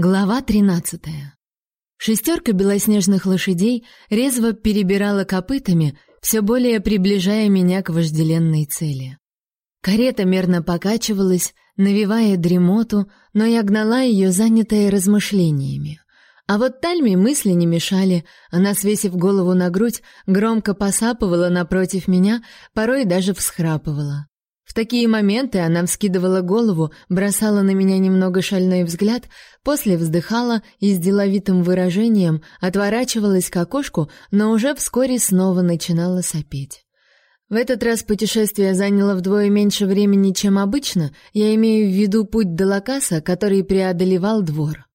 Глава 13. Шестерка белоснежных лошадей резво перебирала копытами, все более приближая меня к вожделенной цели. Карета мерно покачивалась, навевая дремоту, но я гнала ее, занятая размышлениями. А вот Тальме мысли не мешали, она, свесив голову на грудь, громко посапывала напротив меня, порой даже всхрапывала. В такие моменты она вскидывала голову, бросала на меня немного шальной взгляд, после вздыхала и с деловитым выражением отворачивалась к окошку, но уже вскоре снова начинала сопеть. В этот раз путешествие заняло вдвое меньше времени, чем обычно, я имею в виду путь до Лакаса, который преодолевал двор.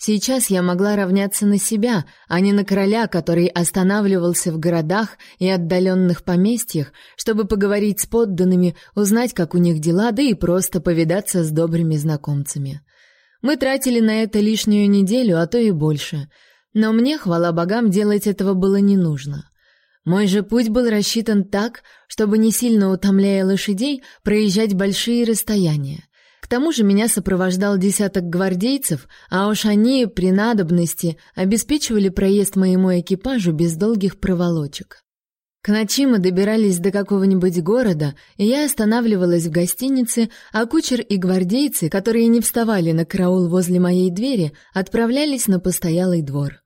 Сейчас я могла равняться на себя, а не на короля, который останавливался в городах и отдаленных поместьях, чтобы поговорить с подданными, узнать, как у них дела, да и просто повидаться с добрыми знакомцами. Мы тратили на это лишнюю неделю, а то и больше. Но мне, хвала богам, делать этого было не нужно. Мой же путь был рассчитан так, чтобы не сильно утомляя лошадей, проезжать большие расстояния. К тому же меня сопровождал десяток гвардейцев, а уж они при надобности обеспечивали проезд моему экипажу без долгих проволочек. К ночи мы добирались до какого-нибудь города, и я останавливалась в гостинице, а кучер и гвардейцы, которые не вставали на караул возле моей двери, отправлялись на постоялый двор.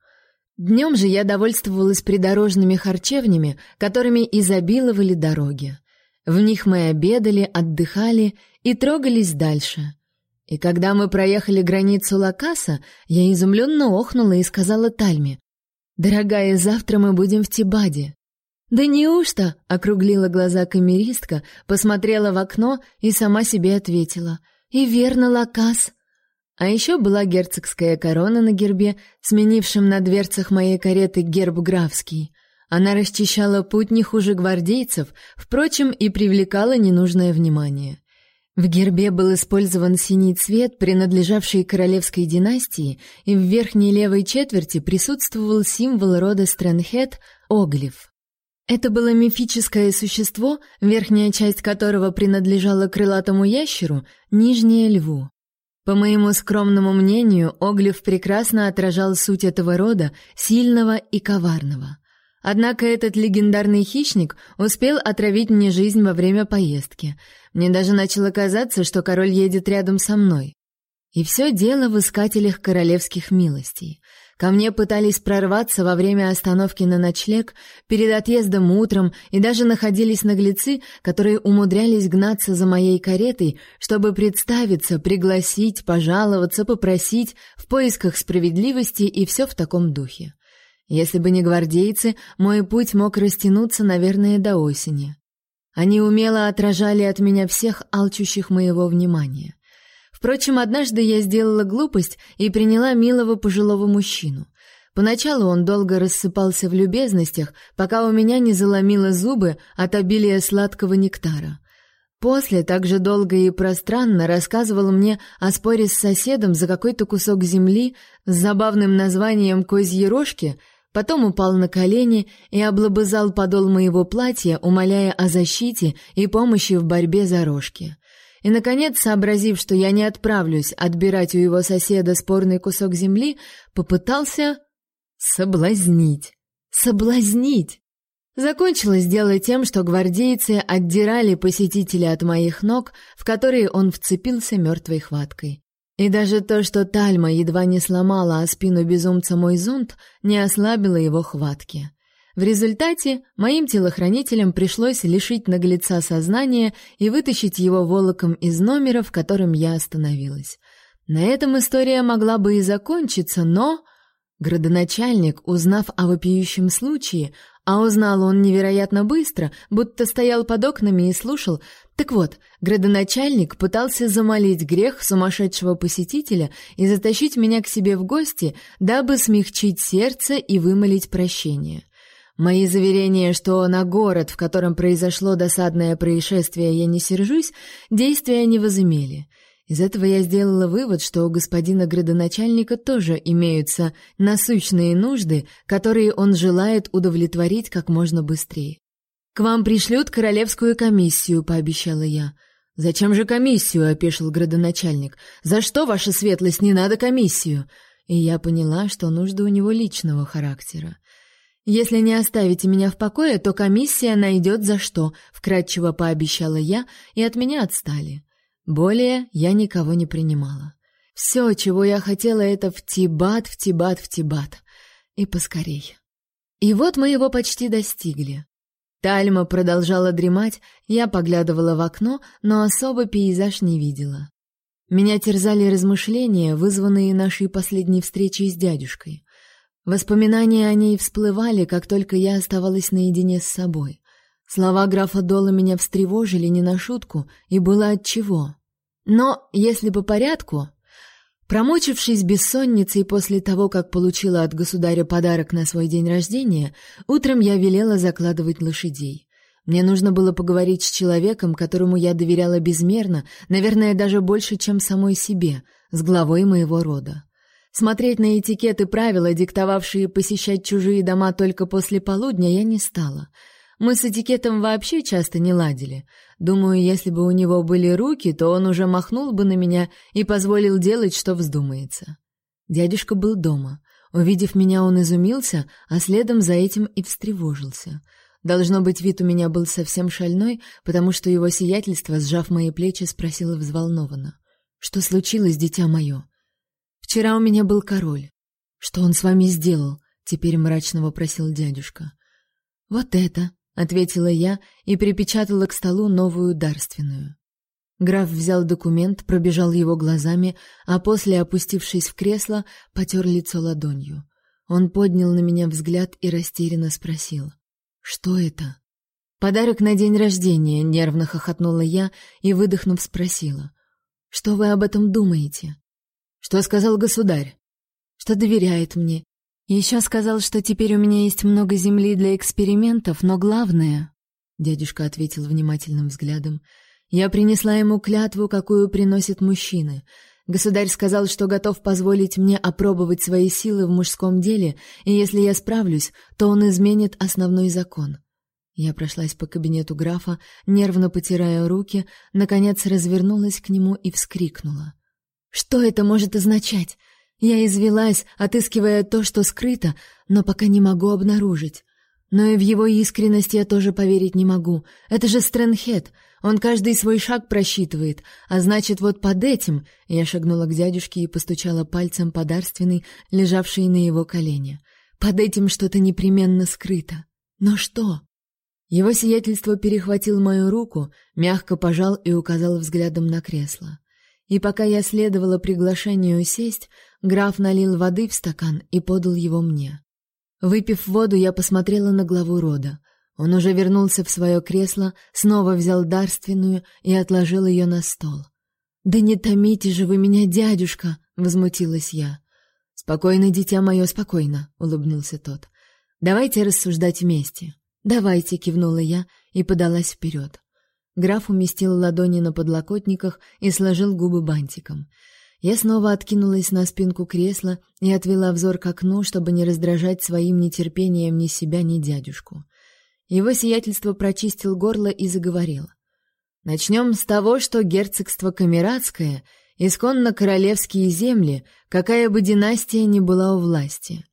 Днем же я довольствовалась придорожными харчевнями, которыми изобиловали дороги. В них мы обедали, отдыхали и трогались дальше. И когда мы проехали границу Лакаса, я изумленно охнула и сказала Тальме: "Дорогая, завтра мы будем в Тибаде". "Да неужто?" округлила глаза камеристка, посмотрела в окно и сама себе ответила: "И верно, Лакас". А еще была герцогская корона на гербе, сменившем на дверцах моей кареты герб графский. Она расчищала путь не хуже гвардейцев, впрочем, и привлекала ненужное внимание. В гербе был использован синий цвет, принадлежавший королевской династии, и в верхней левой четверти присутствовал символ рода Стрэнхед — оглиф. Это было мифическое существо, верхняя часть которого принадлежала крылатому ящеру, нижняя — льву. По моему скромному мнению, оглиф прекрасно отражал суть этого рода, сильного и коварного. Однако этот легендарный хищник успел отравить мне жизнь во время поездки. Мне даже начало казаться, что король едет рядом со мной. И все дело в искателях королевских милостей. Ко мне пытались прорваться во время остановки на ночлег, перед отъездом утром, и даже находились наглецы, которые умудрялись гнаться за моей каретой, чтобы представиться, пригласить, пожаловаться, попросить, в поисках справедливости и все в таком духе. Если бы не гвардейцы, мой путь мог растянуться, наверное, до осени. Они умело отражали от меня всех алчущих моего внимания. Впрочем, однажды я сделала глупость и приняла милого пожилого мужчину. Поначалу он долго рассыпался в любезностях, пока у меня не заломило зубы от обилия сладкого нектара. После также долго и пространно рассказывал мне о споре с соседом за какой-то кусок земли с забавным названием «Козьи рожки», Потом упал на колени и облобызал подол моего платья, умоляя о защите и помощи в борьбе за рожки. И наконец, сообразив, что я не отправлюсь отбирать у его соседа спорный кусок земли, попытался соблазнить. Соблазнить. Закончилось дело тем, что гвардейцы отдирали посетителя от моих ног, в которые он вцепился мертвой хваткой. И даже то, что Тальма едва не сломала о спину безумца мой зонт, не ослабило его хватки. В результате моим телохранителям пришлось лишить наглеца сознания и вытащить его волоком из номера, в котором я остановилась. На этом история могла бы и закончиться, но градоначальник, узнав о вопиющем случае, а узнал он невероятно быстро, будто стоял под окнами и слушал, так вот, градоначальник пытался замолить грех сумасшедшего посетителя и затащить меня к себе в гости, дабы смягчить сердце и вымолить прощение. Мои заверения, что на город, в котором произошло досадное происшествие, я не сержусь, действия не возымели. Из этого я сделала вывод, что у господина градоначальника тоже имеются насущные нужды, которые он желает удовлетворить как можно быстрее. К вам пришлют королевскую комиссию, пообещала я. «Зачем же комиссию?» — опешил градоначальник. «За что, ваша светлость, не надо комиссию?» И я поняла, что нужда у него личного характера. «Если не оставите меня в покое, то комиссия найдет за что», — вкратчиво пообещала я, и от меня отстали. Более я никого не принимала. Все, чего я хотела, это в Тибат, в Тибат, в Тибат. И поскорей. И вот мы его почти достигли. Тальма продолжала дремать, я поглядывала в окно, но особо пейзаж не видела. Меня терзали размышления, вызванные нашей последней встречей с дядюшкой. Воспоминания о ней всплывали, как только я оставалась наедине с собой. Слова графа Дола меня встревожили не на шутку, и было отчего. Но, если по порядку, Промучившись бессонницей после того, как получила от государя подарок на свой день рождения, утром я велела закладывать лошадей. Мне нужно было поговорить с человеком, которому я доверяла безмерно, наверное, даже больше, чем самой себе, с главой моего рода. Смотреть на этикеты правила, диктовавшие посещать чужие дома только после полудня, я не стала — мы с этикетом вообще часто не ладили. Думаю, если бы у него были руки, то он уже махнул бы на меня и позволил делать, что вздумается. Дядюшка был дома. Увидев меня, он изумился, а следом за этим и встревожился. Должно быть, вид у меня был совсем шальной, потому что его сиятельство, сжав мои плечи, спросило взволнованно: "Что случилось, дитя мое?» Вчера у меня был король. Что он с вами сделал? теперь мрачно вопросил дядюшка. Вот это, ответила я и припечатала к столу новую дарственную. Граф взял документ, пробежал его глазами, а после, опустившись в кресло, потер лицо ладонью. Он поднял на меня взгляд и растерянно спросил: "Что это?" "Подарок на день рождения", нервно хохотнула я и выдохнув спросила: "Что вы об этом думаете?" "Что сказал государь?" "Что доверяет мне еще сказал, что теперь у меня есть много земли для экспериментов, но главное, дядюшка ответил внимательным взглядом. Я принесла ему клятву, какую приносят мужчины. Государь сказал, что готов позволить мне опробовать свои силы в мужском деле, и если я справлюсь, то он изменит основной закон. Я прошлась по кабинету графа, нервно потирая руки, наконец развернулась к нему и вскрикнула: "Что это может означать? Я извелась, отыскивая то, что скрыто, но пока не могу обнаружить. Но и в его искренность я тоже поверить не могу. Это же Стрэнхед. Он каждый свой шаг просчитывает. А значит, вот под этим... Я шагнула к дядюшке и постучала пальцем по дарственной, лежавшей на его колене. Под этим что-то непременно скрыто. Но что? Его сиятельство перехватил мою руку, мягко пожал и указал взглядом на кресло. И пока я следовала приглашению сесть, граф налил воды в стакан и подал его мне. Выпив воду, я посмотрела на главу рода. Он уже вернулся в свое кресло, снова взял дарственную и отложил ее на стол. «Да не томите же вы меня, дядюшка!» — возмутилась я. «Спокойно, дитя мое, спокойно», — улыбнулся тот. «Давайте рассуждать вместе». «Давайте», — кивнула я и подалась вперед. Граф уместил ладони на подлокотниках и сложил губы бантиком. Я снова откинулась на спинку кресла и отвела взор к окну, чтобы не раздражать своим нетерпением ни себя, ни дядюшку. Его сиятельство прочистил горло и заговорил. Начнем с того, что герцогство Камерадское исконно королевские земли, какая бы династия ни была у власти.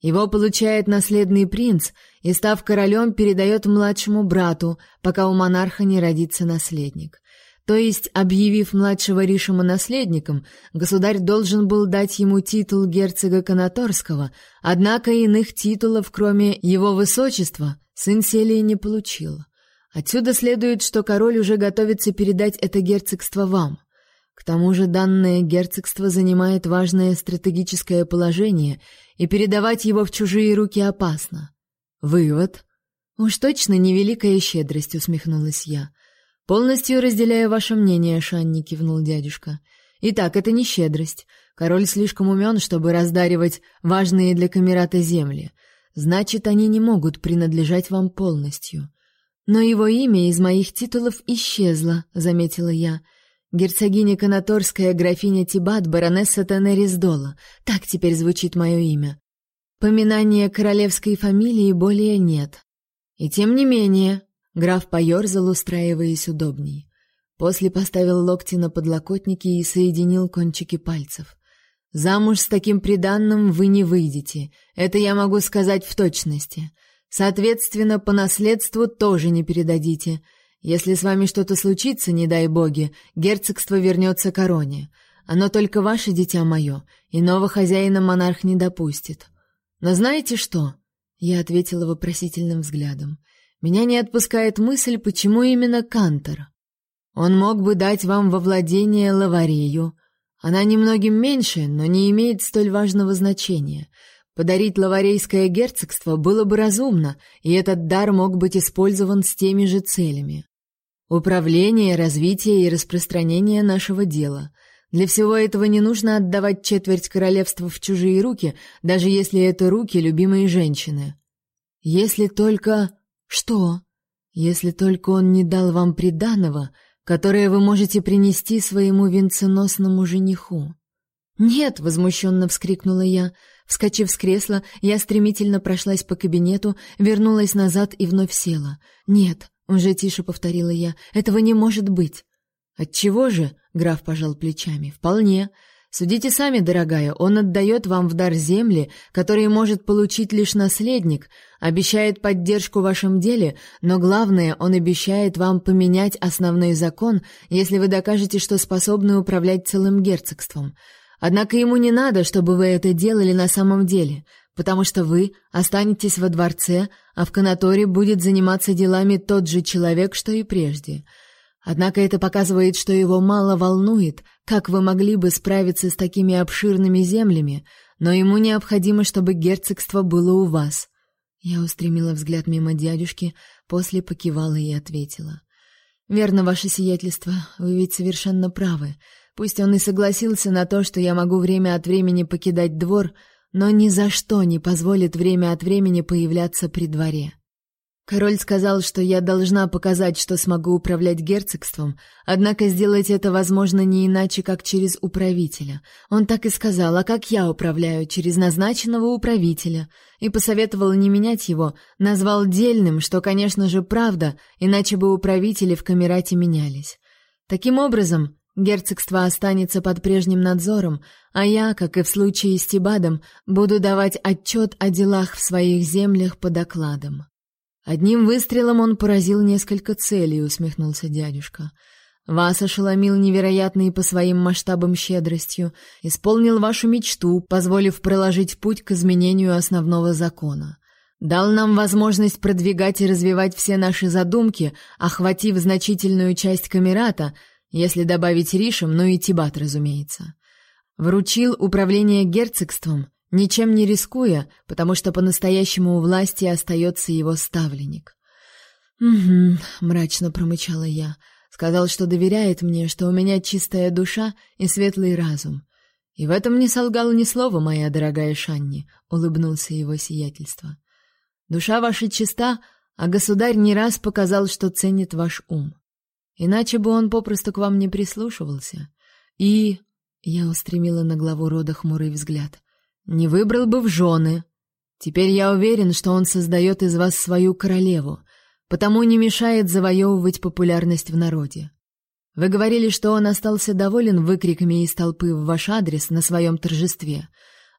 Его получает наследный принц и, став королем, передает младшему брату, пока у монарха не родится наследник. То есть, объявив младшего Ришима наследником, государь должен был дать ему титул герцога Канаторского, однако иных титулов, кроме его высочества, сын Селии не получил. Отсюда следует, что король уже готовится передать это герцогство вам. К тому же данное герцогство занимает важное стратегическое положение, и передавать его в чужие руки опасно. Вывод. Уж точно невеликая щедрость, усмехнулась я. Полностью разделяю ваше мнение, Шанни, кивнул дядюшка. Итак, это не щедрость. Король слишком умен, чтобы раздаривать важные для камерата земли. Значит, они не могут принадлежать вам полностью. Но его имя из моих титулов исчезло, заметила я. Герцогиня Канаторская, графиня Тибат, баронесса Тенерис Дола. Так теперь звучит мое имя. Поминания королевской фамилии более нет. И тем не менее, граф поерзал, устраиваясь удобней. После поставил локти на подлокотники и соединил кончики пальцев. Замуж с таким приданным вы не выйдете. Это я могу сказать в точности. Соответственно, по наследству тоже не передадите. Если с вами что-то случится, не дай боги, герцогство вернется короне. Оно только ваше дитя мое, иного хозяина монарх не допустит. Но знаете что? Я ответила вопросительным взглядом. Меня не отпускает мысль, почему именно Кантор. Он мог бы дать вам во владение лаварею. Она немногим меньше, но не имеет столь важного значения. Подарить лаварейское герцогство было бы разумно, и этот дар мог быть использован с теми же целями. Управление, развитие и распространение нашего дела. Для всего этого не нужно отдавать четверть королевства в чужие руки, даже если это руки любимой женщины. Если только... Что? Если только он не дал вам приданого, которое вы можете принести своему венценосному жениху. «Нет!» — возмущенно вскрикнула я. Вскочив с кресла, я стремительно прошлась по кабинету, вернулась назад и вновь села. «Нет!» — уже тише повторила я. «Этого не может быть!» «Отчего же?» — граф пожал плечами. «Вполне. Судите сами, дорогая, он отдает вам в дар земли, которые может получить лишь наследник, обещает поддержку в вашем деле, но главное, он обещает вам поменять основной закон, если вы докажете, что способны управлять целым герцогством. Однако ему не надо, чтобы вы это делали на самом деле, потому что вы останетесь во дворце, а в канаторе будет заниматься делами тот же человек, что и прежде. Однако это показывает, что его мало волнует, как вы могли бы справиться с такими обширными землями, но ему необходимо, чтобы герцогство было у вас. Я устремила взгляд мимо дядюшки, после покивала и ответила: Верно, ваше сиятельство, вы ведь совершенно правы. Пусть он и согласился на то, что я могу время от времени покидать двор, но ни за что не позволит время от времени появляться при дворе. Король сказал, что я должна показать, что смогу управлять герцогством, однако сделать это возможно не иначе, как через управителя. Он так и сказал, а как я управляю через назначенного управителя, и посоветовал не менять его, назвал дельным, что, конечно же, правда, иначе бы управители в камерате менялись. Таким образом, герцогство останется под прежним надзором, а я, как и в случае с Тибадом, буду давать отчет о делах в своих землях по докладам. Одним выстрелом он поразил несколько целей, усмехнулся дядюшка. Вас ошеломил невероятной по своим масштабам щедростью, исполнил вашу мечту, позволив проложить путь к изменению основного закона. Дал нам возможность продвигать и развивать все наши задумки, охватив значительную часть камерата, если добавить Ришем, ну и Тибат, разумеется. Вручил управление герцогством, ничем не рискуя, потому что по-настоящему у власти остается его ставленник. «Угу», — мрачно промычала я. Сказал, что доверяет мне, что у меня чистая душа и светлый разум. И в этом не солгал ни слова, моя дорогая Шанни, — улыбнулся его сиятельство. Душа ваша чиста, а государь не раз показал, что ценит ваш ум. Иначе бы он попросту к вам не прислушивался. И... Я устремила на главу рода хмурый взгляд. Не выбрал бы в жены. Теперь я уверен, что он создает из вас свою королеву, потому не мешает завоевывать популярность в народе. Вы говорили, что он остался доволен выкриками из толпы в ваш адрес на своем торжестве.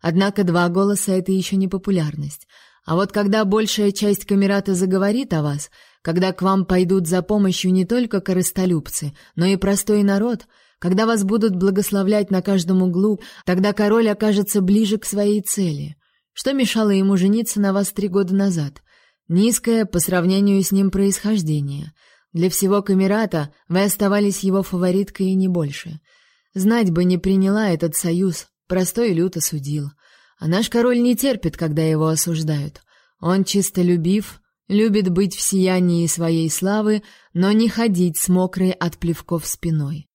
Однако два голоса — это еще не популярность. А вот когда большая часть камерата заговорит о вас, когда к вам пойдут за помощью не только корыстолюбцы, но и простой народ — когда вас будут благословлять на каждом углу, тогда король окажется ближе к своей цели. Что мешало ему жениться на вас три года назад? Низкое по сравнению с ним происхождение. Для всего камерата вы оставались его фавориткой и не больше. Знать бы не приняла этот союз, простой люд осудил. А наш король не терпит, когда его осуждают. Он чисто любив, любит быть в сиянии своей славы, но не ходить с мокрой от плевков спиной.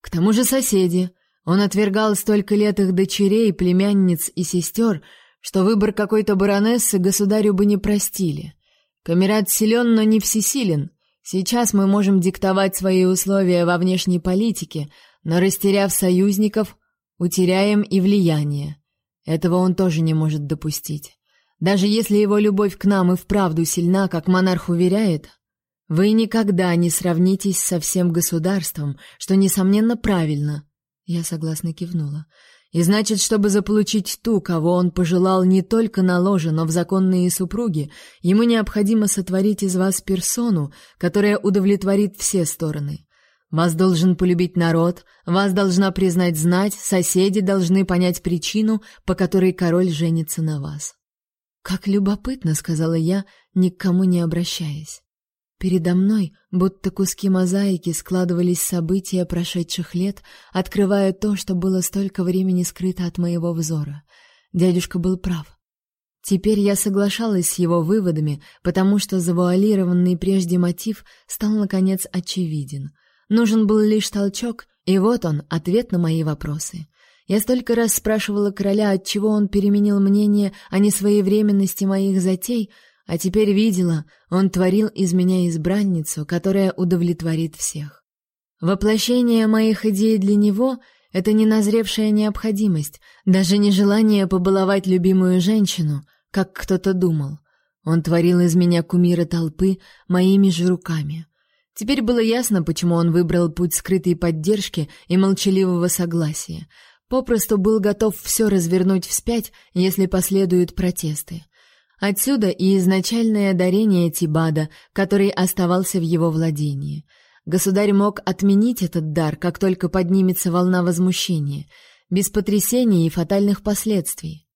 К тому же соседи. Он отвергал столько лет их дочерей, племянниц и сестер, что выбор какой-то баронессы государю бы не простили. Камерат силен, но не всесилен. Сейчас мы можем диктовать свои условия во внешней политике, но растеряв союзников, утеряем и влияние. Этого он тоже не может допустить. Даже если его любовь к нам и вправду сильна, как монарх уверяет, Вы никогда не сравнитесь со всем государством, что несомненно правильно. Я согласно кивнула. И значит, чтобы заполучить ту, кого он пожелал не только на ложе, но в законные супруги, ему необходимо сотворить из вас персону, которая удовлетворит все стороны. Вас должен полюбить народ, вас должна признать знать, соседи должны понять причину, по которой король женится на вас. Как любопытно, сказала я, ни к кому не обращаясь. Передо мной, будто куски мозаики, складывались события прошедших лет, открывая то, что было столько времени скрыто от моего взора. Дядюшка был прав. Теперь я соглашалась с его выводами, потому что завуалированный прежде мотив стал наконец очевиден. Нужен был лишь толчок, и вот он, ответ на мои вопросы. Я столько раз спрашивала короля, отчего он переменил мнение о несвоевременности моих затей, а теперь видела, он творил из меня избранницу, которая удовлетворит всех. Воплощение моих идей для него — это не назревшая необходимость, даже не желание побаловать любимую женщину, как кто-то думал. Он творил из меня кумира толпы моими же руками. Теперь было ясно, почему он выбрал путь скрытой поддержки и молчаливого согласия. Попросту был готов все развернуть вспять, если последуют протесты. Отсюда и изначальное дарение Тибада, который оставался в его владении. Государь мог отменить этот дар, как только поднимется волна возмущения, без потрясений и фатальных последствий.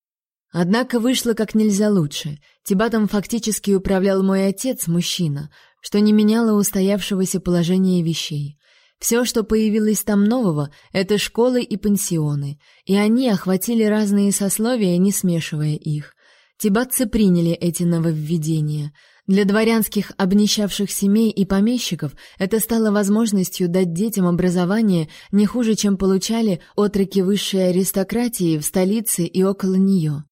Однако вышло как нельзя лучше. Тибатом фактически управлял мой отец, мужчина, что не меняло устоявшегося положения вещей. Все, что появилось там нового, это школы и пансионы, и они охватили разные сословия, не смешивая их. Тибатцы приняли эти нововведения. Для дворянских обнищавших семей и помещиков это стало возможностью дать детям образование не хуже, чем получали отроки высшей аристократии в столице и около нее.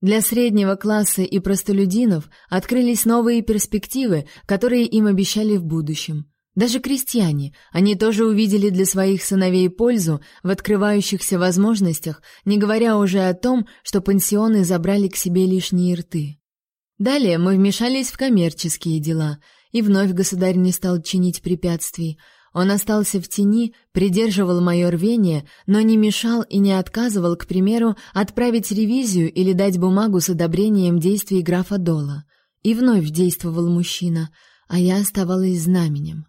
Для среднего класса и простолюдинов открылись новые перспективы, которые им обещали в будущем. Даже крестьяне, они тоже увидели для своих сыновей пользу в открывающихся возможностях, не говоря уже о том, что пансионы забрали к себе лишние рты. Далее мы вмешались в коммерческие дела, и вновь государь не стал чинить препятствий. Он остался в тени, придерживал мое рвение, но не мешал и не отказывал, к примеру, отправить ревизию или дать бумагу с одобрением действий графа Дола. И вновь действовал мужчина, а я оставалась знаменем.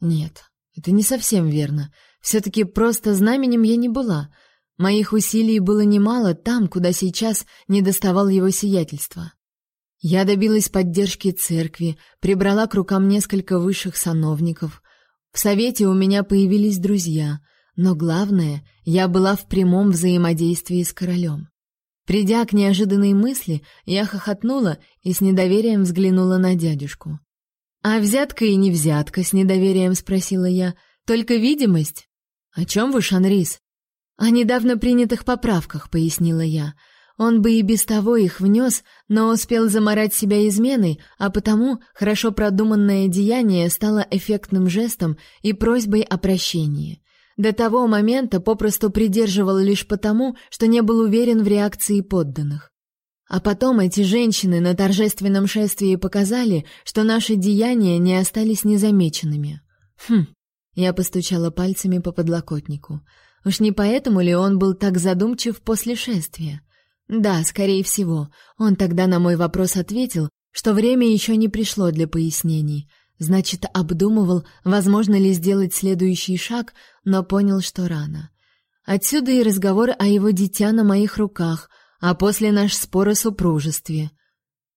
Нет, это не совсем верно. все таки просто знаменем я не была. Моих усилий было немало там, куда сейчас не доставал его сиятельства. Я добилась поддержки церкви, прибрала к рукам несколько высших сановников. В совете у меня появились друзья, но главное, я была в прямом взаимодействии с королем. Придя к неожиданной мысли, я хохотнула и с недоверием взглянула на дядюшку. «А взятка и не взятка?» — с недоверием спросила я. «Только видимость?» «О чем вы, Шанрис?» «О недавно принятых поправках», — пояснила я. Он бы и без того их внес, но успел заморать себя изменой, а потому хорошо продуманное деяние стало эффектным жестом и просьбой о прощении. До того момента попросту придерживал лишь потому, что не был уверен в реакции подданных. А потом эти женщины на торжественном шествии показали, что наши деяния не остались незамеченными. Хм. Я постучала пальцами по подлокотнику. Уж не поэтому ли он был так задумчив после шествия? Да, скорее всего. Он тогда на мой вопрос ответил, что время еще не пришло для пояснений. Значит, обдумывал, возможно ли сделать следующий шаг, но понял, что рано. Отсюда и разговор о его дитя на моих руках, а после наш спор о супружестве.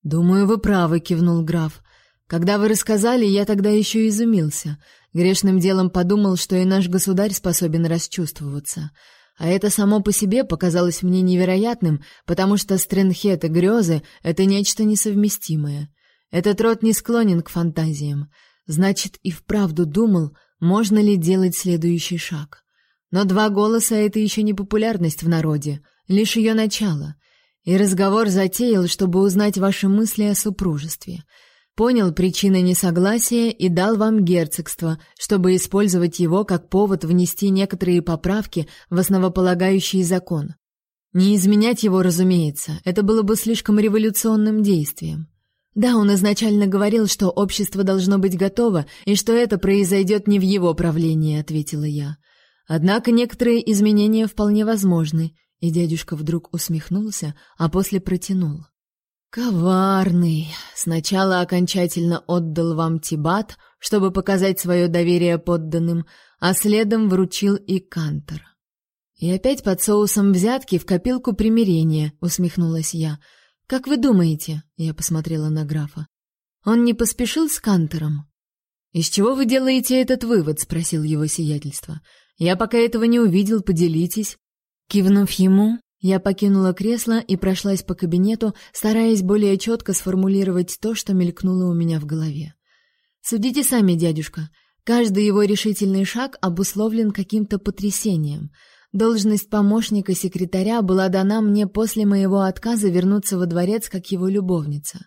Думаю, вы правы, кивнул граф. Когда вы рассказали, я тогда еще изумился. Грешным делом подумал, что и наш государь способен расчувствоваться. А это само по себе показалось мне невероятным, потому что стренхет и грезы — это нечто несовместимое. Этот род не склонен к фантазиям. Значит, и вправду думал, можно ли делать следующий шаг. Но два голоса — это еще не популярность в народе — лишь ее начало. И разговор затеял, чтобы узнать ваши мысли о супружестве. Понял причины несогласия и дал вам герцогство, чтобы использовать его как повод внести некоторые поправки в основополагающий закон. Не изменять его, разумеется, это было бы слишком революционным действием. Да, он изначально говорил, что общество должно быть готово, и что это произойдет не в его правлении, ответила я. Однако некоторые изменения вполне возможны, и дядюшка вдруг усмехнулся, а после протянул. Коварный. Сначала окончательно отдал вам Тибат, чтобы показать свое доверие подданным, а следом вручил и Кантор. И опять под соусом взятки в копилку примирения, усмехнулась я. Как вы думаете? Я посмотрела на графа. Он не поспешил с Кантором. Из чего вы делаете этот вывод, спросил его сиятельство. Я пока этого не увидел, поделитесь. Кивнув ему, я покинула кресло и прошлась по кабинету, стараясь более четко сформулировать то, что мелькнуло у меня в голове. Судите сами, дядюшка. Каждый его решительный шаг обусловлен каким-то потрясением. Должность помощника секретаря была дана мне после моего отказа вернуться во дворец как его любовница.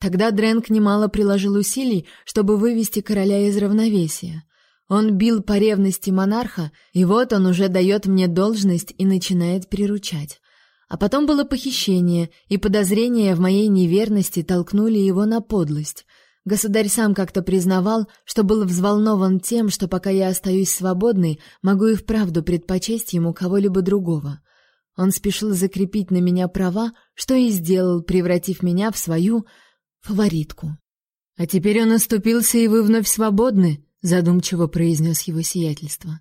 Тогда Дрэнк немало приложил усилий, чтобы вывести короля из равновесия. Он бил по ревности монарха, и вот он уже дает мне должность и начинает приручать. А потом было похищение, и подозрения в моей неверности толкнули его на подлость — Государь сам как-то признавал, что был взволнован тем, что пока я остаюсь свободной, могу и вправду предпочесть ему кого-либо другого. Он спешил закрепить на меня права, что и сделал, превратив меня в свою фаворитку. А теперь он оступился, и вы вновь свободны, задумчиво произнес его сиятельство.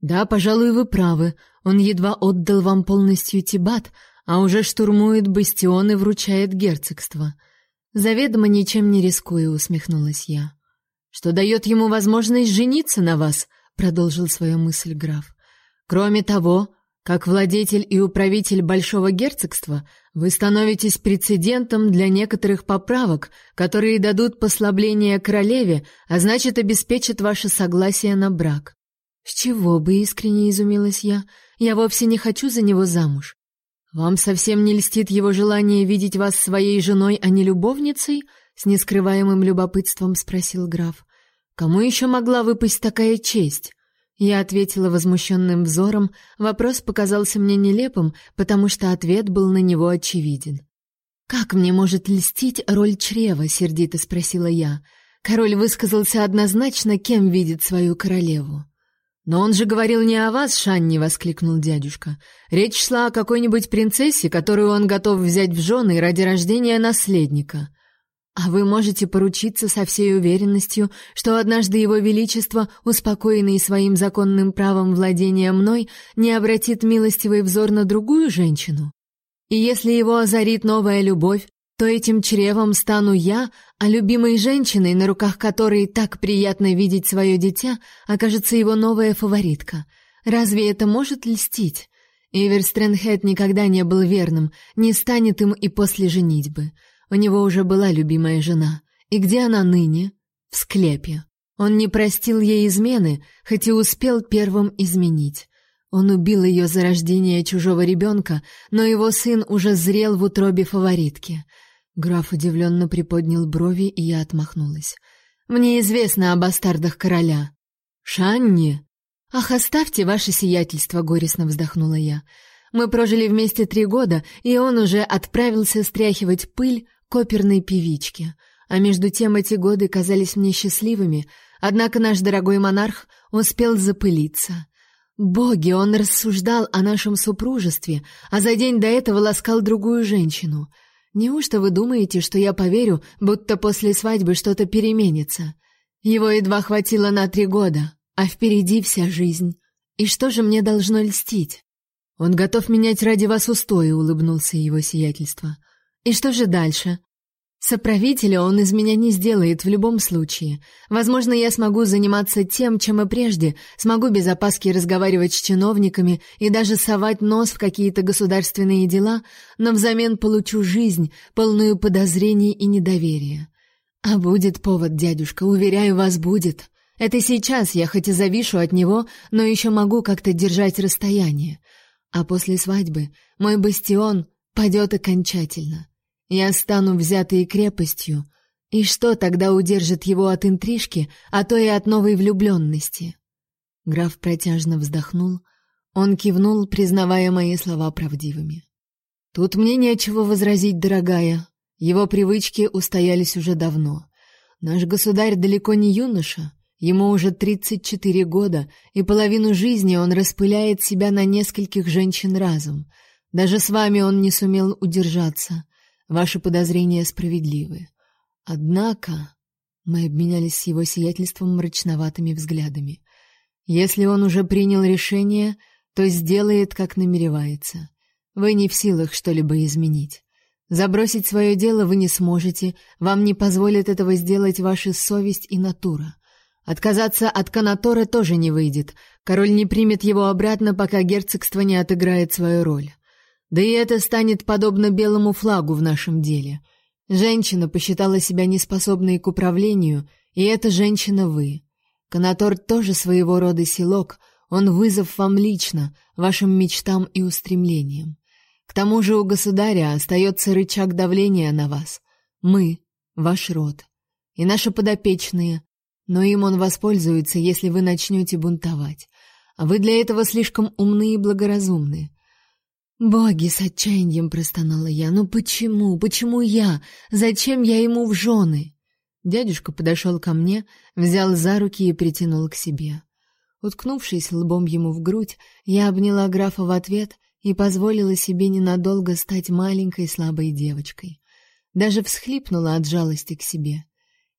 Да, пожалуй, вы правы. Он едва отдал вам полностью Тибат, а уже штурмует бастион и вручает герцогство. Заведомо ничем не рискуя, усмехнулась я. Что дает ему возможность жениться на вас, продолжил свою мысль граф. Кроме того, как владетель и управитель большого герцогства, вы становитесь прецедентом для некоторых поправок, которые дадут послабление королеве, а значит, обеспечат ваше согласие на брак. С чего бы искренне изумилась я? Я вовсе не хочу за него замуж. Вам совсем не льстит его желание видеть вас своей женой, а не любовницей? с нескрываемым любопытством спросил граф. Кому еще могла выпасть такая честь? Я ответила возмущенным взором. Вопрос показался мне нелепым, потому что ответ был на него очевиден. Как мне может льстить роль чрева, сердито спросила я. Король высказался однозначно, кем видит свою королеву. «Но он же говорил не о вас, Шанни!» — воскликнул дядюшка. «Речь шла о какой-нибудь принцессе, которую он готов взять в жены ради рождения наследника. А вы можете поручиться со всей уверенностью, что однажды его величество, успокоенный своим законным правом владения мной, не обратит милостивый взор на другую женщину? И если его озарит новая любовь, то этим чревом стану я, а любимой женщиной, на руках которой так приятно видеть свое дитя, окажется его новая фаворитка. Разве это может льстить? Ивер Стрэнхэт никогда не был верным, не станет им и после женитьбы. У него уже была любимая жена. И где она ныне? В склепе. Он не простил ей измены, хоть и успел первым изменить. Он убил ее за рождение чужого ребенка, но его сын уже зрел в утробе фаворитки — Граф удивленно приподнял брови, и я отмахнулась. Мне известно о бастардах короля. Шанни. Ах, оставьте ваше сиятельство, горестно вздохнула я. Мы прожили вместе три года, и он уже отправился стряхивать пыль к оперной певичке. А между тем эти годы казались мне счастливыми, однако наш дорогой монарх успел запылиться. Боги, он рассуждал о нашем супружестве, а за день до этого ласкал другую женщину — Неужто вы думаете, что я поверю, будто после свадьбы что-то переменится? Его едва хватило на три года, а впереди вся жизнь. И что же мне должно льстить? Он готов менять ради вас устои, улыбнулся его сиятельство. И что же дальше? Соправителя он из меня не сделает в любом случае. Возможно, я смогу заниматься тем, чем и прежде, смогу без опаски разговаривать с чиновниками и даже совать нос в какие-то государственные дела, но взамен получу жизнь, полную подозрений и недоверия. А будет повод, дядюшка, уверяю вас, будет. Это сейчас я хоть и завишу от него, но еще могу как-то держать расстояние. А после свадьбы мой бастион падет окончательно. Я стану взятой крепостью, и что тогда удержит его от интрижки, а то и от новой влюбленности? Граф протяжно вздохнул, он кивнул, признавая мои слова правдивыми. Тут мне нечего возразить, дорогая. Его привычки устоялись уже давно. Наш государь далеко не юноша, ему уже 34 года, и половину жизни он распыляет себя на нескольких женщин разом. Даже с вами он не сумел удержаться. Ваши подозрения справедливы. Однако мы обменялись с его сиятельством мрачноватыми взглядами. Если он уже принял решение, то сделает, как намеревается. Вы не в силах что-либо изменить. Забросить свое дело вы не сможете, вам не позволит этого сделать ваша совесть и натура. Отказаться от Канатора тоже не выйдет. Король не примет его обратно, пока герцогство не отыграет свою роль. Да и это станет подобно белому флагу в нашем деле. Женщина посчитала себя неспособной к управлению, и эта женщина вы. Канатор тоже своего рода селок, он вызов вам лично, вашим мечтам и устремлениям. К тому же у государя остается рычаг давления на вас. Мы, ваш род, и наши подопечные, но им он воспользуется, если вы начнете бунтовать. А вы для этого слишком умны и благоразумны. Боги, с отчаянием простонала я. Ну почему? Почему я? Зачем я ему в жены? Дядюшка подошел ко мне, взял за руки и притянул к себе. Уткнувшись лбом ему в грудь, я обняла графа в ответ и позволила себе ненадолго стать маленькой слабой девочкой. Даже всхлипнула от жалости к себе.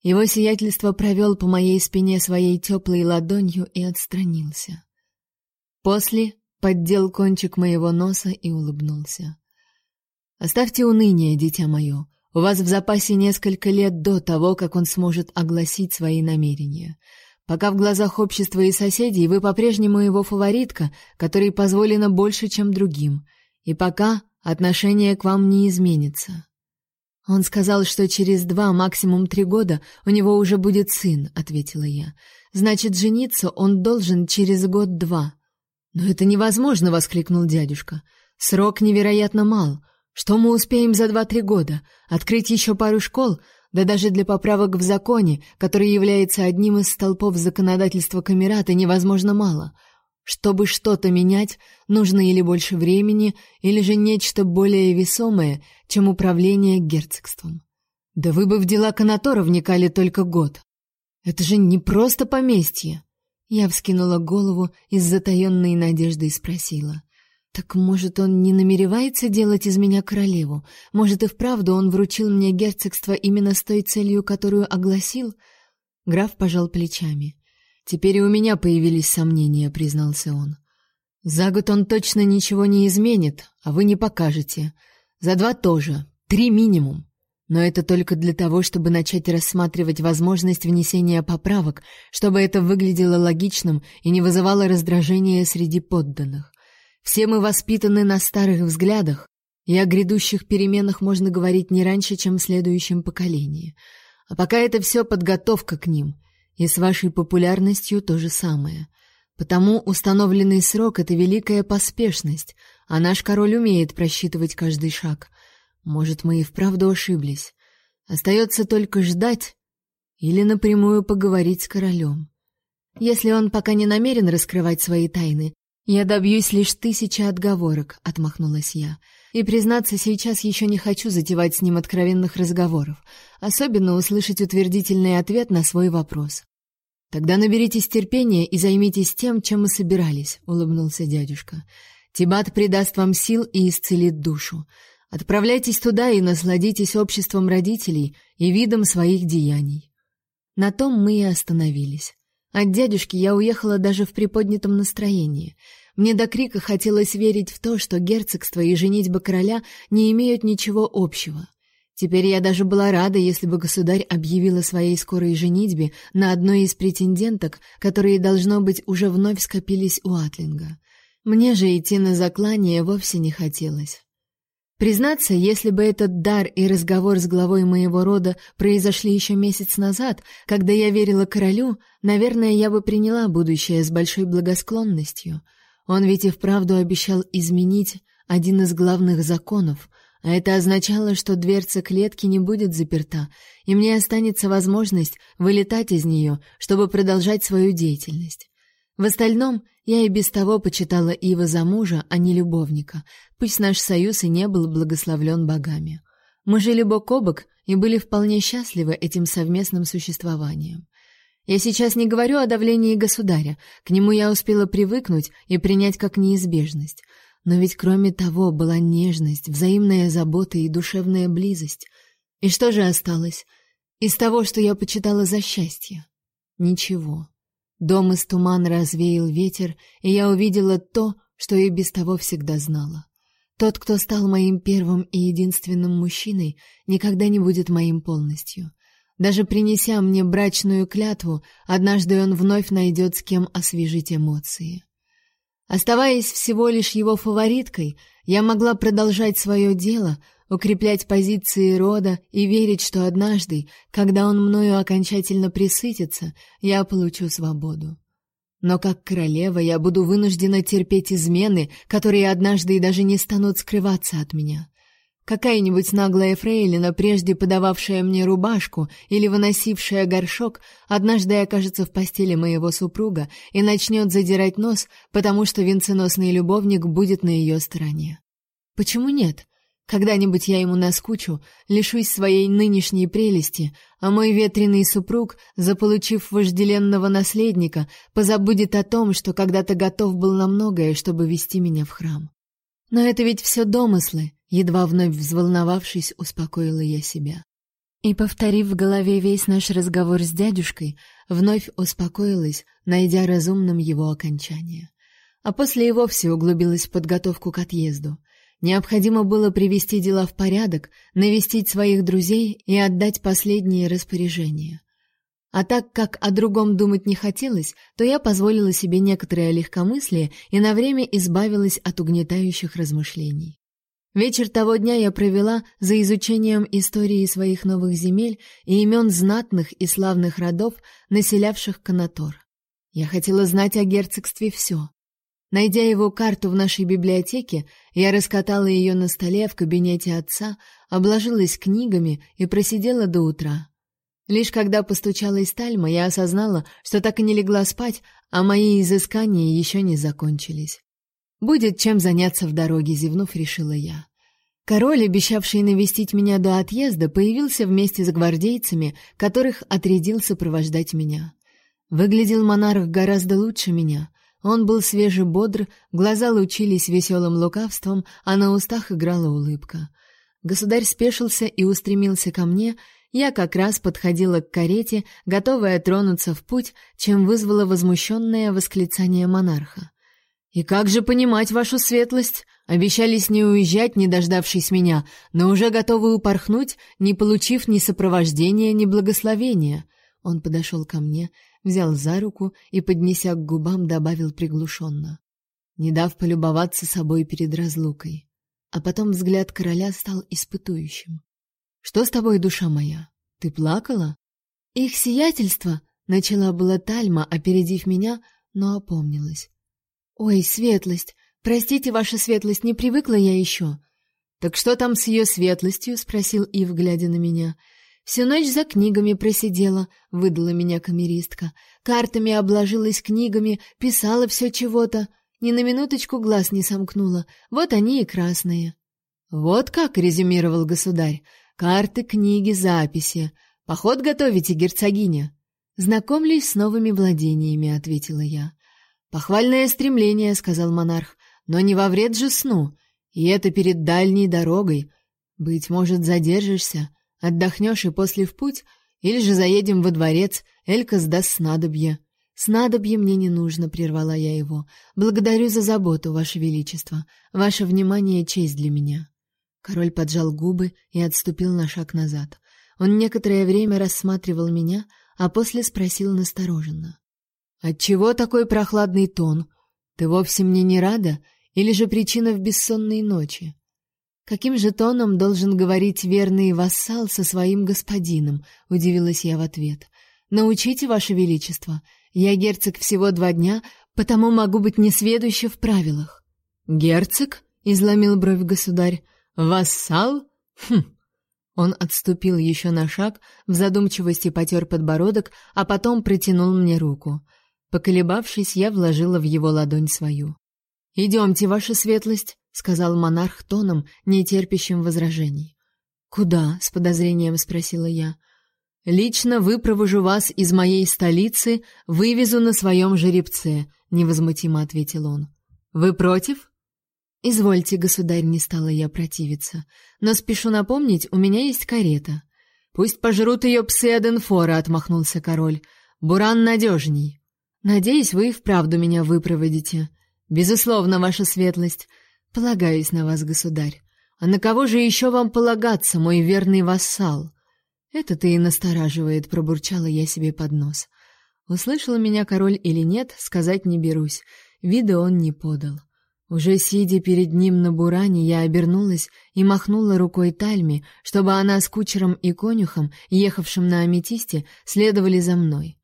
Его сиятельство провел по моей спине своей теплой ладонью и отстранился. После поддел кончик моего носа и улыбнулся. Оставьте уныние, дитя мое. У вас в запасе несколько лет до того, как он сможет огласить свои намерения. Пока в глазах общества и соседей вы по-прежнему его фаворитка, которой позволено больше, чем другим, и пока отношение к вам не изменится. Он сказал, что через два, максимум три года у него уже будет сын, ответила я. Значит, жениться он должен через год-два. Но это невозможно, воскликнул дядюшка. Срок невероятно мал. Что мы успеем за два-три года? Открыть еще пару школ, да даже для поправок в законе, который является одним из столпов законодательства Камерата, невозможно мало. Чтобы что-то менять, нужно или больше времени, или же нечто более весомое, чем управление герцогством. Да вы бы в дела Канатора вникали только год. Это же не просто поместье. Я вскинула голову и с затаенной надеждой спросила: так может, он не намеревается делать из меня королеву? Может, и вправду он вручил мне герцогство именно с той целью, которую огласил? Граф пожал плечами. Теперь и у меня появились сомнения, признался он. За год он точно ничего не изменит, а вы не покажете. За два тоже, три минимум. Но это только для того, чтобы начать рассматривать возможность внесения поправок, чтобы это выглядело логичным и не вызывало раздражения среди подданных. Все мы воспитаны на старых взглядах, и о грядущих переменах можно говорить не раньше, чем в следующем поколении. А пока это все подготовка к ним, и с вашей популярностью то же самое. Потому установленный срок — это великая поспешность, а наш король умеет просчитывать каждый шаг. Может, мы и вправду ошиблись. Остается только ждать или напрямую поговорить с королем. Если он пока не намерен раскрывать свои тайны, «Я добьюсь лишь тысячи отговорок», — отмахнулась я. «И, признаться, сейчас еще не хочу затевать с ним откровенных разговоров, особенно услышать утвердительный ответ на свой вопрос». «Тогда наберитесь терпения и займитесь тем, чем мы собирались», — улыбнулся дядюшка. «Тибат придаст вам сил и исцелит душу. Отправляйтесь туда и насладитесь обществом родителей и видом своих деяний». На том мы и остановились. От дядюшки я уехала даже в приподнятом настроении. Мне до крика хотелось верить в то, что герцогство и женитьба короля не имеют ничего общего. Теперь я даже была рада, если бы государь объявил о своей скорой женитьбе на одной из претенденток, которые, должно быть, уже вновь скопились у Атлинга. Мне же идти на заклание вовсе не хотелось. Признаться, если бы этот дар и разговор с главой моего рода произошли еще месяц назад, когда я верила королю, наверное, я бы приняла будущее с большой благосклонностью. Он ведь и вправду обещал изменить один из главных законов, а это означало, что дверца клетки не будет заперта, и мне останется возможность вылетать из нее, чтобы продолжать свою деятельность. В остальном я и без того почитала Ива за мужа, а не любовника, пусть наш союз и не был благословлен богами. Мы жили бок о бок и были вполне счастливы этим совместным существованием. Я сейчас не говорю о давлении государя, к нему я успела привыкнуть и принять как неизбежность. Но ведь кроме того была нежность, взаимная забота и душевная близость. И что же осталось из того, что я почитала за счастье? Ничего. Дом из тумана развеял ветер, и я увидела то, что и без того всегда знала. Тот, кто стал моим первым и единственным мужчиной, никогда не будет моим полностью. Даже принеся мне брачную клятву, однажды он вновь найдет с кем освежить эмоции. Оставаясь всего лишь его фавориткой, я могла продолжать свое дело, укреплять позиции рода и верить, что однажды, когда он мною окончательно присытится, я получу свободу. Но как королева я буду вынуждена терпеть измены, которые однажды и даже не станут скрываться от меня. Какая-нибудь наглая фрейлина, прежде подававшая мне рубашку или выносившая горшок, однажды окажется в постели моего супруга и начнет задирать нос, потому что венценосный любовник будет на ее стороне. Почему нет? Когда-нибудь я ему наскучу, лишусь своей нынешней прелести, а мой ветреный супруг, заполучив вожделенного наследника, позабудет о том, что когда-то готов был на многое, чтобы вести меня в храм. Но это ведь все домыслы, едва вновь взволновавшись, успокоила я себя. И, повторив в голове весь наш разговор с дядюшкой, вновь успокоилась, найдя разумным его окончание. А после и вовсе углубилась в подготовку к отъезду — Необходимо было привести дела в порядок, навестить своих друзей и отдать последние распоряжения. А так как о другом думать не хотелось, то я позволила себе некоторое легкомыслие и на время избавилась от угнетающих размышлений. Вечер того дня я провела за изучением истории своих новых земель и имен знатных и славных родов, населявших Канатор. Я хотела знать о герцогстве все. Найдя его карту в нашей библиотеке, я раскатала ее на столе в кабинете отца, обложилась книгами и просидела до утра. Лишь когда постучалась Тальма, я осознала, что так и не легла спать, а мои изыскания еще не закончились. Будет чем заняться в дороге, зевнув, решила я. Король, обещавший навестить меня до отъезда, появился вместе с гвардейцами, которых отрядил сопровождать меня. Выглядел монарх гораздо лучше меня. Он был свеже бодр, глаза лучились веселым лукавством, а на устах играла улыбка. Государь спешился и устремился ко мне, я как раз подходила к карете, готовая тронуться в путь, чем вызвало возмущенное восклицание монарха. «И как же понимать вашу светлость? Обещались не уезжать, не дождавшись меня, но уже готовы упорхнуть, не получив ни сопровождения, ни благословения». Он подошел ко мне, взял за руку и, поднеся к губам, добавил приглушенно, не дав полюбоваться собой перед разлукой. А потом взгляд короля стал испытующим. «Что с тобой, душа моя? Ты плакала?» «Их сиятельство!» — начала была Тальма, опередив меня, но опомнилась. «Ой, светлость! Простите, ваша светлость, не привыкла я еще!» «Так что там с ее светлостью?» — спросил Ив, глядя на меня. Всю ночь за книгами просидела, выдала меня камеристка. Картами обложилась книгами, писала все чего-то. Ни на минуточку глаз не сомкнула. Вот они и красные. Вот как резюмировал государь. Карты, книги, записи. Поход готовите, герцогиня. Знакомлюсь с новыми владениями, ответила я. Похвальное стремление, сказал монарх, но не во вред же сну. И это перед дальней дорогой. Быть может, задержишься. Отдохнешь и после в путь, или же заедем во дворец, Элька сдаст снадобье. Снадобье мне не нужно, прервала я его. Благодарю за заботу, ваше величество. Ваше внимание честь для меня. Король поджал губы и отступил на шаг назад. Он некоторое время рассматривал меня, а после спросил настороженно: "Отчего такой прохладный тон? Ты вовсе мне не рада, или же причина в бессонной ночи?" Каким же тоном должен говорить верный вассал со своим господином, удивилась я в ответ. Научите, ваше величество. Я герцог всего два дня, потому могу быть несведуща в правилах. Герцог? изломил бровь государь. Вассал? Хм. Он отступил еще на шаг, в задумчивости потер подбородок, а потом протянул мне руку. Поколебавшись, я вложила в его ладонь свою. «Идемте, ваша светлость», сказал монарх тоном, не терпящим возражений. Куда? с подозрением спросила я. Лично выпровожу вас из моей столицы, вывезу на своем жеребце, невозмутимо ответил он. Вы против? Извольте, государь, не стала я противиться, но спешу напомнить, у меня есть карета. Пусть пожрут ее псы Аденфора, отмахнулся король. Буран надежней. Надеюсь, вы и вправду меня выпроводите. Безусловно, ваша светлость. Полагаюсь на вас, государь. А на кого же еще вам полагаться, мой верный вассал? Это-то и настораживает, пробурчала я себе под нос. Услышал меня король или нет, сказать не берусь. Вида он не подал. Уже сидя перед ним на буране, я обернулась и махнула рукой Тальме, чтобы она с кучером и конюхом, ехавшим на аметисте, следовали за мной.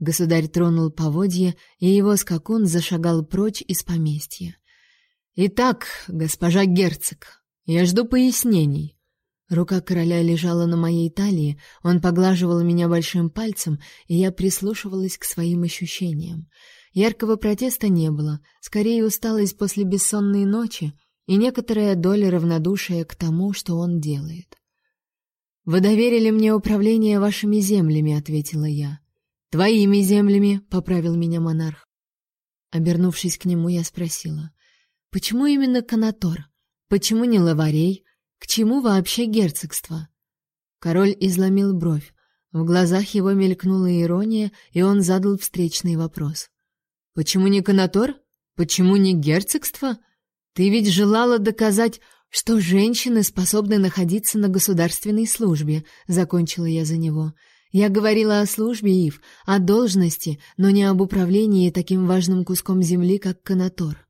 Государь тронул поводья, и его скакун зашагал прочь из поместья. «Итак, госпожа герцог, я жду пояснений». Рука короля лежала на моей талии, он поглаживал меня большим пальцем, и я прислушивалась к своим ощущениям. Яркого протеста не было, скорее усталость после бессонной ночи и некоторая доля равнодушия к тому, что он делает. «Вы доверили мне управление вашими землями», — ответила я. «Твоими землями», — поправил меня монарх. Обернувшись к нему, я спросила, «Почему именно Канатор? Почему не Лаварей? К чему вообще герцогство?» Король изломил бровь. В глазах его мелькнула ирония, и он задал встречный вопрос. Почему не канатор? Почему не герцогство? Ты ведь желала доказать, что женщины способны находиться на государственной службе, закончила я за него. Я говорила о службе, Ив, о должности, но не об управлении таким важным куском земли, как канатор.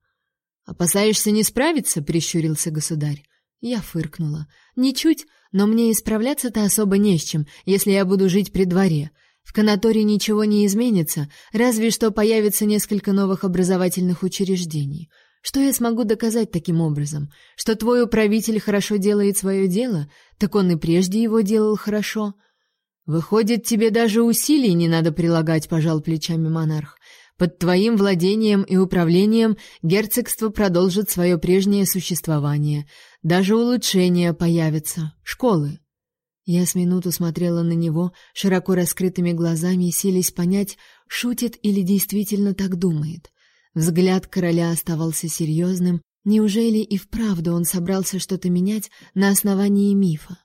Опасаешься не справиться, прищурился государь. Я фыркнула. Ничуть, но мне исправляться-то особо не с чем, если я буду жить при дворе. В Канаторе ничего не изменится, разве что появится несколько новых образовательных учреждений. Что я смогу доказать таким образом? Что твой управитель хорошо делает свое дело? Так он и прежде его делал хорошо. Выходит, тебе даже усилий не надо прилагать, пожал плечами монарх. Под твоим владением и управлением герцогство продолжит свое прежнее существование. Даже улучшения появятся. Школы, я с минуту смотрела на него, широко раскрытыми глазами, силясь понять, шутит или действительно так думает. Взгляд короля оставался серьезным. Неужели и вправду он собрался что-то менять на основании мифа?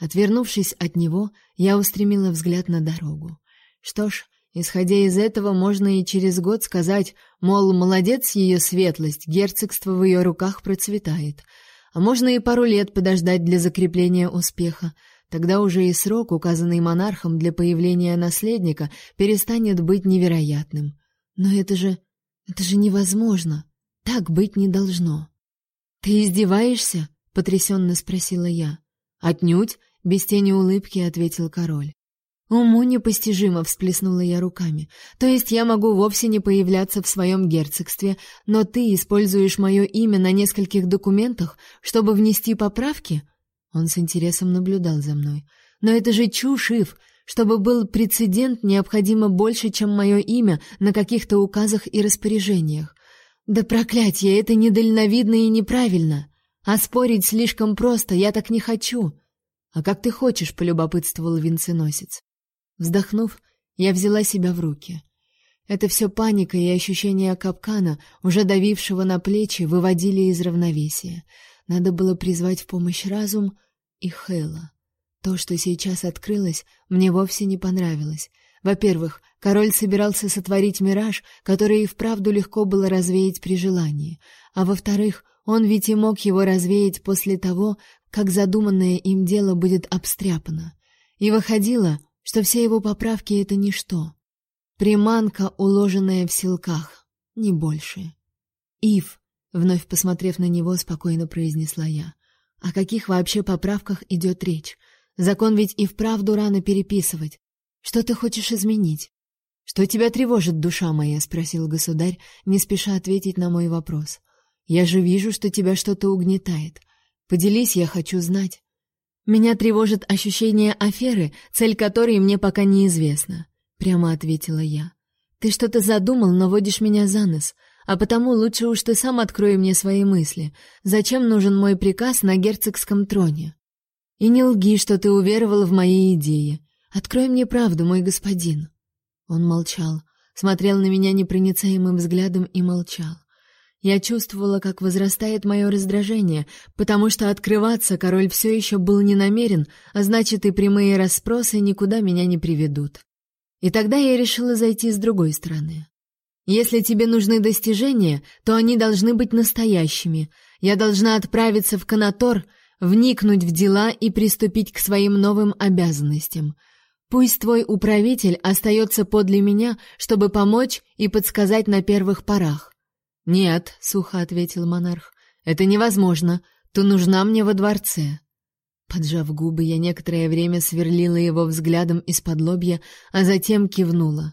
Отвернувшись от него, я устремила взгляд на дорогу. Что ж, исходя из этого, можно и через год сказать, мол, молодец ее светлость, герцогство в ее руках процветает. А можно и пару лет подождать для закрепления успеха. Тогда уже и срок, указанный монархом для появления наследника, перестанет быть невероятным. Но это же... это же невозможно. Так быть не должно. «Ты издеваешься?» — потрясенно спросила я. «Отнюдь», — без тени улыбки ответил король. «Уму непостижимо», — всплеснула я руками. «То есть я могу вовсе не появляться в своем герцогстве, но ты используешь мое имя на нескольких документах, чтобы внести поправки? Он с интересом наблюдал за мной. Но это же чушь, Ив. Чтобы был прецедент, необходимо больше, чем мое имя на каких-то указах и распоряжениях. Да проклятье, это недальновидно и неправильно. А спорить слишком просто, я так не хочу. А как ты хочешь, полюбопытствовал венценосец. Вздохнув, я взяла себя в руки. Это все паника и ощущение капкана, уже давившего на плечи, выводили из равновесия. Надо было призвать в помощь разум и Хэла. То, что сейчас открылось, мне вовсе не понравилось. Во-первых, король собирался сотворить мираж, который и вправду легко было развеять при желании. А во-вторых, он ведь и мог его развеять после того, как задуманное им дело будет обстряпано. И выходило, что все его поправки — это ничто. Приманка, уложенная в силках, не больше. Ив, Вновь посмотрев на него, спокойно произнесла я. О каких вообще поправках идет речь? Закон ведь и вправду рано переписывать. Что ты хочешь изменить? Что тебя тревожит, душа моя, спросил государь, не спеша ответить на мой вопрос. Я же вижу, что тебя что-то угнетает. Поделись, я хочу знать. Меня тревожит ощущение аферы, цель которой мне пока неизвестна, прямо ответила я. Ты что-то задумал, но водишь меня за нос. А потому лучше уж ты сам открой мне свои мысли. Зачем нужен мой приказ на герцогском троне? И не лги, что ты уверовал в мои идеи. Открой мне правду, мой господин. Он молчал, смотрел на меня непроницаемым взглядом и молчал. Я чувствовала, как возрастает мое раздражение, потому что открываться король все еще был не намерен, а значит и прямые расспросы никуда меня не приведут. И тогда я решила зайти с другой стороны. Если тебе нужны достижения, то они должны быть настоящими. Я должна отправиться в Канатор, вникнуть в дела и приступить к своим новым обязанностям. Пусть твой управитель остается подле меня, чтобы помочь и подсказать на первых порах. «Нет», — сухо ответил монарх, — «это невозможно. Ты нужна мне во дворце». Поджав губы, я некоторое время сверлила его взглядом из-под лобья, а затем кивнула.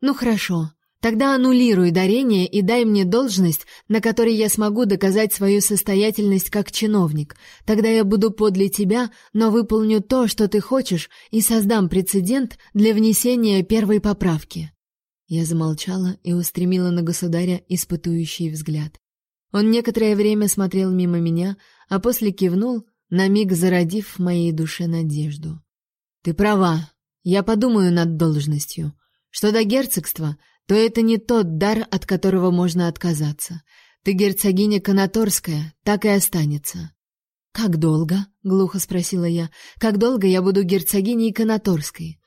«Ну хорошо, тогда аннулируй дарение и дай мне должность, на которой я смогу доказать свою состоятельность как чиновник. Тогда я буду подле тебя, но выполню то, что ты хочешь, и создам прецедент для внесения первой поправки». Я замолчала и устремила на государя испытующий взгляд. Он некоторое время смотрел мимо меня, а после кивнул, на миг зародив в моей душе надежду. Ты права. Я подумаю над должностью. Что до герцогства, то это не тот дар, от которого можно отказаться. Ты герцогиня Конаторская, так и останется. Как долго? глухо спросила я. Как долго я буду герцогиней Конаторской?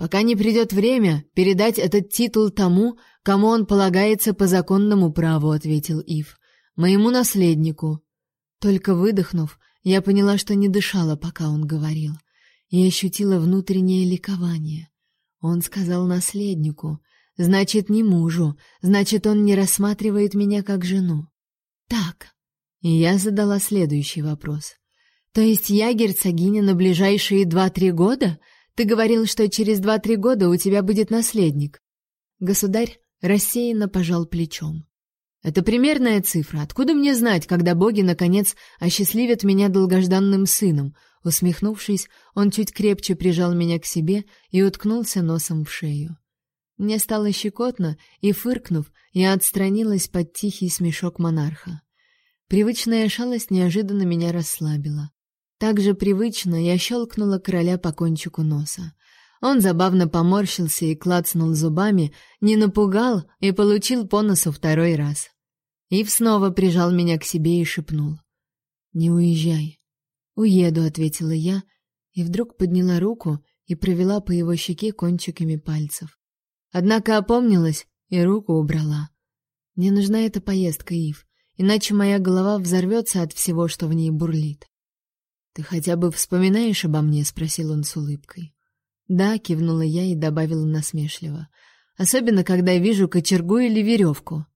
Пока не придет время передать этот титул тому, кому он полагается по законному праву, ответил Ив. Моему наследнику. Только выдохнув, я поняла, что не дышала, пока он говорил, и ощутила внутреннее ликование. Он сказал наследнику, значит, не мужу, значит, он не рассматривает меня как жену. Так. И я задала следующий вопрос. То есть я герцогиня на ближайшие два-три года? Ты говорил, что через два-три года у тебя будет наследник. Государь рассеянно пожал плечом. Это примерная цифра. Откуда мне знать, когда боги наконец осчастливят меня долгожданным сыном? Усмехнувшись, он чуть крепче прижал меня к себе и уткнулся носом в шею. Мне стало щекотно, и фыркнув, я отстранилась под тихий смешок монарха. Привычная шалость неожиданно меня расслабила. Так же привычно я щелкнула короля по кончику носа. Он забавно поморщился и клацнул зубами, не напугал и получил по носу второй раз. Ив снова прижал меня к себе и шепнул. «Не уезжай». «Уеду», — ответила я, и вдруг подняла руку и провела по его щеке кончиками пальцев. Однако опомнилась и руку убрала. Мне нужна эта поездка, Ив, иначе моя голова взорвется от всего, что в ней бурлит. Ты хотя бы вспоминаешь обо мне, спросил он с улыбкой. Да, кивнула я и добавила насмешливо. Особенно когда вижу кочергу или веревку.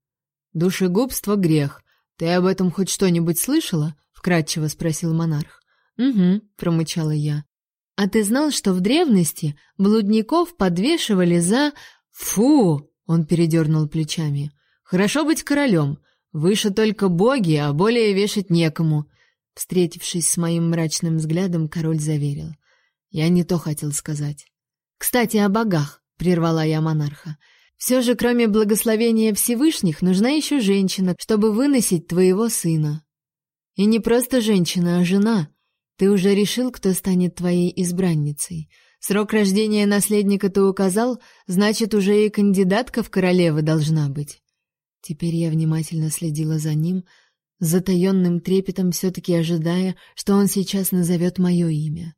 Душегубство грех. Ты об этом хоть что-нибудь слышала? вкратчиво спросил монарх. Угу, промычала я. А ты знал, что в древности блудников подвешивали за Фу, он передернул плечами. Хорошо быть королем. Выше только боги, а более вешать некому. Встретившись с моим мрачным взглядом, король заверил: "Я не то хотел сказать. Кстати, о богах", прервала я монарха. «Все же, кроме благословения Всевышних, нужна еще женщина, чтобы выносить твоего сына. И не просто женщина, а жена. Ты уже решил, кто станет твоей избранницей. Срок рождения наследника ты указал, значит, уже и кандидатка в королевы должна быть. Теперь я внимательно следила за ним, с затаенным трепетом все-таки ожидая, что он сейчас назовет мое имя.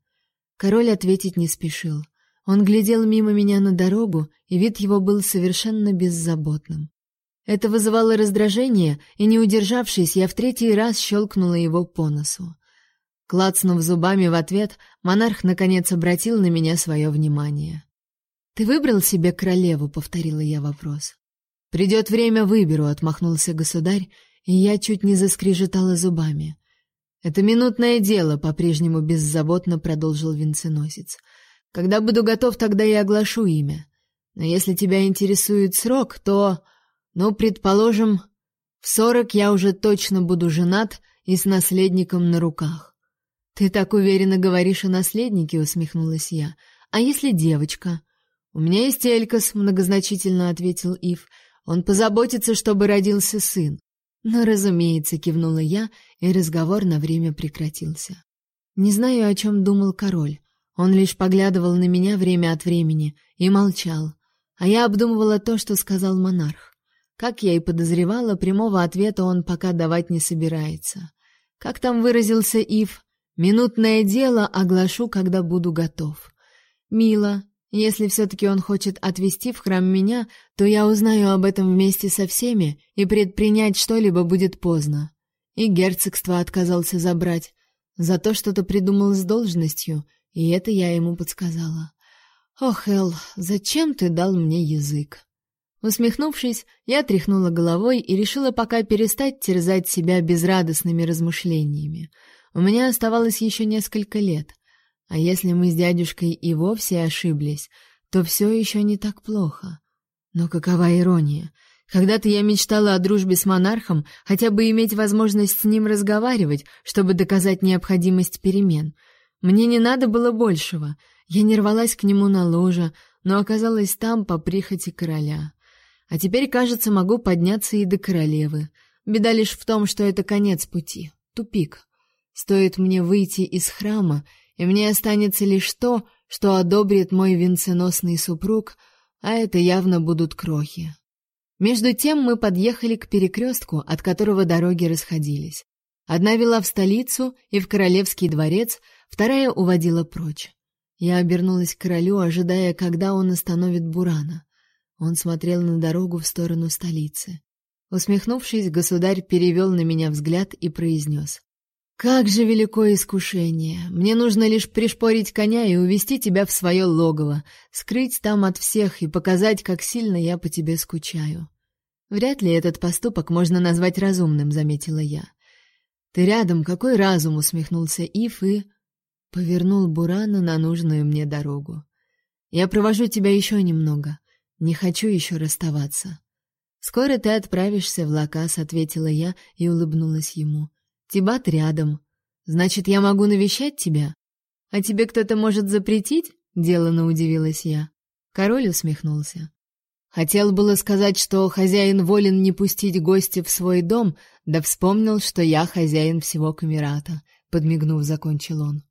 Король ответить не спешил. Он глядел мимо меня на дорогу, и вид его был совершенно беззаботным. Это вызывало раздражение, и, не удержавшись, я в третий раз щелкнула его по носу. Клацнув зубами в ответ, монарх наконец обратил на меня свое внимание. «Ты выбрал себе королеву?» — повторила я вопрос. «Придет время, выберу», — отмахнулся государь и я чуть не заскрежетала зубами. «Это минутное дело», — по-прежнему беззаботно продолжил венценосец. «Когда буду готов, тогда и оглашу имя. Но если тебя интересует срок, то... Ну, предположим, в сорок я уже точно буду женат и с наследником на руках». «Ты так уверенно говоришь о наследнике», — усмехнулась я. «А если девочка?» «У меня есть Элькас», — многозначительно ответил Ив. «Он позаботится, чтобы родился сын. «Ну, разумеется», — кивнула я, и разговор на время прекратился. Не знаю, о чем думал король. Он лишь поглядывал на меня время от времени и молчал, а я обдумывала то, что сказал монарх. Как я и подозревала, прямого ответа он пока давать не собирается. Как там выразился Ив? Минутное дело оглашу, когда буду готов. Мило. Если все-таки он хочет отвезти в храм меня, то я узнаю об этом вместе со всеми, и предпринять что-либо будет поздно. И герцогство отказался забрать. Зато что-то придумал с должностью, и это я ему подсказала. «Ох, Эл, зачем ты дал мне язык?» Усмехнувшись, я тряхнула головой и решила пока перестать терзать себя безрадостными размышлениями. У меня оставалось еще несколько лет, а если мы с дядюшкой и вовсе ошиблись, то все еще не так плохо. Но какова ирония? Когда-то я мечтала о дружбе с монархом, хотя бы иметь возможность с ним разговаривать, чтобы доказать необходимость перемен. Мне не надо было большего. Я не рвалась к нему на ложе, но оказалась там по прихоти короля. А теперь, кажется, могу подняться и до королевы. Беда лишь в том, что это конец пути, тупик. Стоит мне выйти из храма, и мне останется лишь то, что одобрит мой венценосный супруг, а это явно будут крохи. Между тем мы подъехали к перекрестку, от которого дороги расходились. Одна вела в столицу и в королевский дворец, вторая уводила прочь. Я обернулась к королю, ожидая, когда он остановит Бурана. Он смотрел на дорогу в сторону столицы. Усмехнувшись, государь перевел на меня взгляд и произнес. «Как же велико искушение! Мне нужно лишь пришпорить коня и увести тебя в свое логово, скрыть там от всех и показать, как сильно я по тебе скучаю». «Вряд ли этот поступок можно назвать разумным», — заметила я. «Ты рядом, какой разум?» — усмехнулся Ив и... Повернул Бурана на нужную мне дорогу. «Я провожу тебя еще немного. Не хочу еще расставаться. Скоро ты отправишься в Лакас, ответила я и улыбнулась ему. Тибат рядом. Значит, я могу навещать тебя? А тебе кто-то может запретить? делано удивилась я. Король усмехнулся. Хотел было сказать, что хозяин волен не пустить гостя в свой дом, да вспомнил, что я хозяин всего Камерата, подмигнув, закончил он.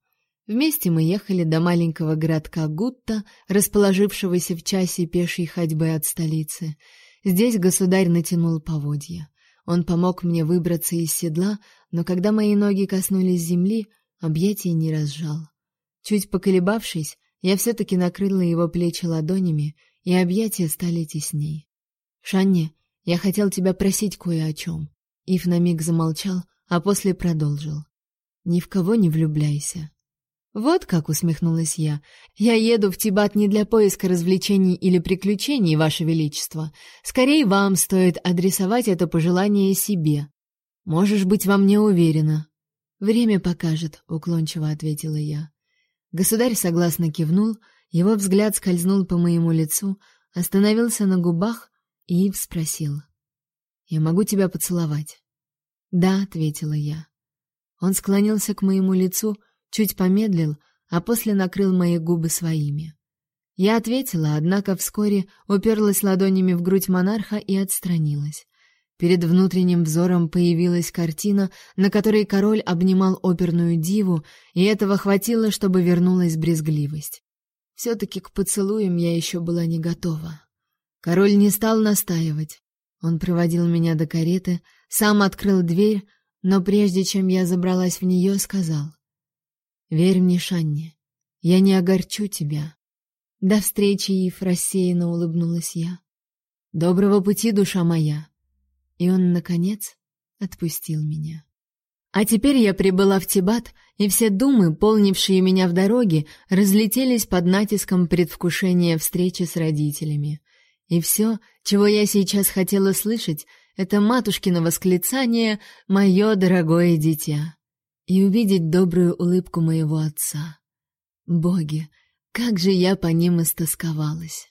Вместе мы ехали до маленького городка Гутта, расположившегося в часе пешей ходьбы от столицы. Здесь государь натянул поводья. Он помог мне выбраться из седла, но когда мои ноги коснулись земли, объятия не разжал. Чуть поколебавшись, я все-таки накрыла его плечи ладонями, и объятия стали тесней. «Шанни, я хотел тебя просить кое о чем». Ив на миг замолчал, а после продолжил. «Ни в кого не влюбляйся. Вот как усмехнулась я. Я еду в Тибат не для поиска развлечений или приключений, ваше величество. Скорее вам стоит адресовать это пожелание себе. Можешь быть во мне уверена. Время покажет, уклончиво ответила я. Государь согласно кивнул, его взгляд скользнул по моему лицу, остановился на губах и спросил: "Я могу тебя поцеловать?" "Да", ответила я. Он склонился к моему лицу, чуть помедлил, а после накрыл мои губы своими. Я ответила, однако вскоре уперлась ладонями в грудь монарха и отстранилась. Перед внутренним взором появилась картина, на которой король обнимал оперную диву, и этого хватило, чтобы вернулась брезгливость. Все-таки к поцелуям я еще была не готова. Король не стал настаивать. Он проводил меня до кареты, сам открыл дверь, но прежде чем я забралась в нее, сказал — Верь мне, Шанни, я не огорчу тебя. До встречи, Ив, рассеянно улыбнулась я. Доброго пути, душа моя. И он наконец отпустил меня. А теперь я прибыла в Тибат, и все думы, полнившие меня в дороге, разлетелись под натиском предвкушения встречи с родителями. И все, чего я сейчас хотела слышать, это матушкино восклицание «Мое дорогое дитя» и увидеть добрую улыбку моего отца. Боги, как же я по ним истосковалась!